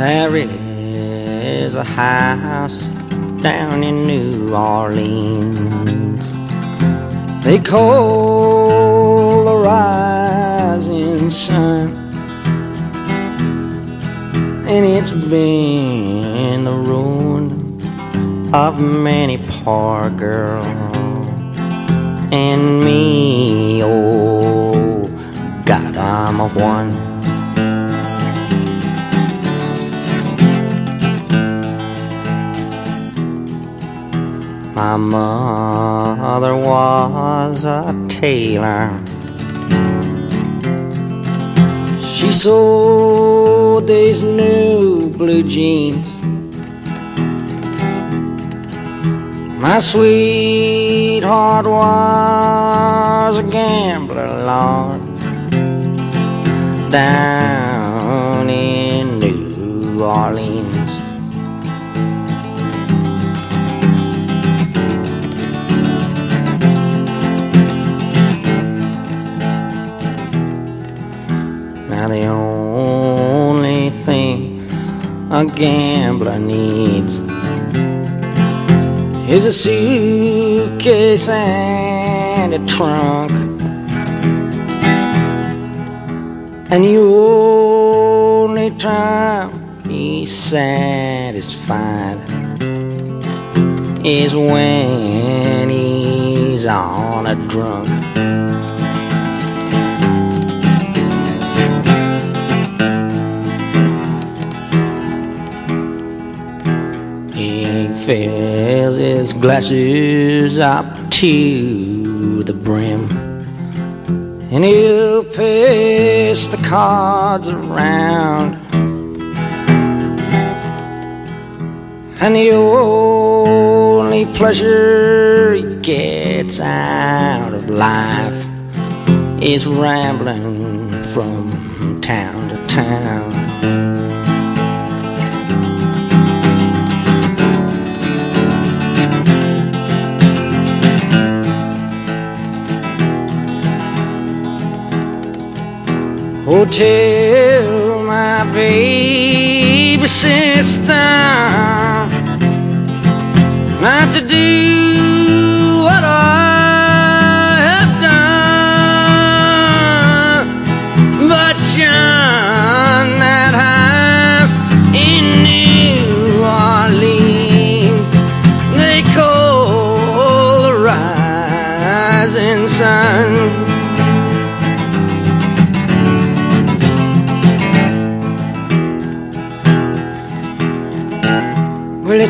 There is a house down in New Orleans. They call the rising sun. And it's been the ruin of many poor girls. And me, oh, God, I'm a one. My mother was a tailor. She sold these new blue jeans. My sweetheart was a gambler, Lord, down in New Orleans. A gambler needs is a suitcase and a trunk. And the only time he's satisfied is when he's on a drunk. Glasses up to the brim. And he'll pass the cards around. And the only pleasure he gets out of life is rambling from town to town. Oh, tell my baby sister not to do what I have done, but John, that house in New Orleans, they call the rising sun.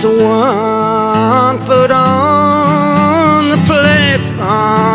It's one foot on the platform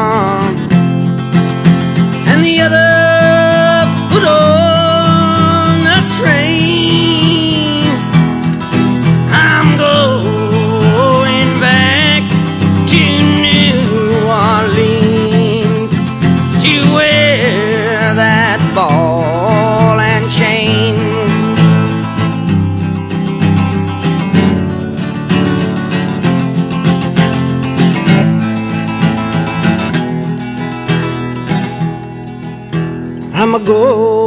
I'm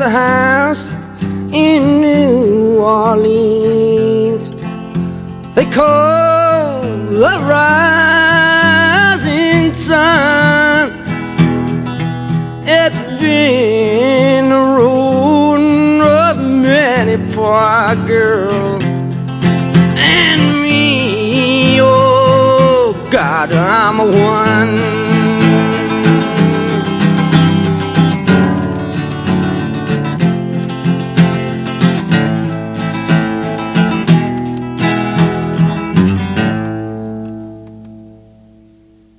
a house in New Orleans they call the rising sun. It's been the ruin of many poor girls and me. Oh God, I'm a one.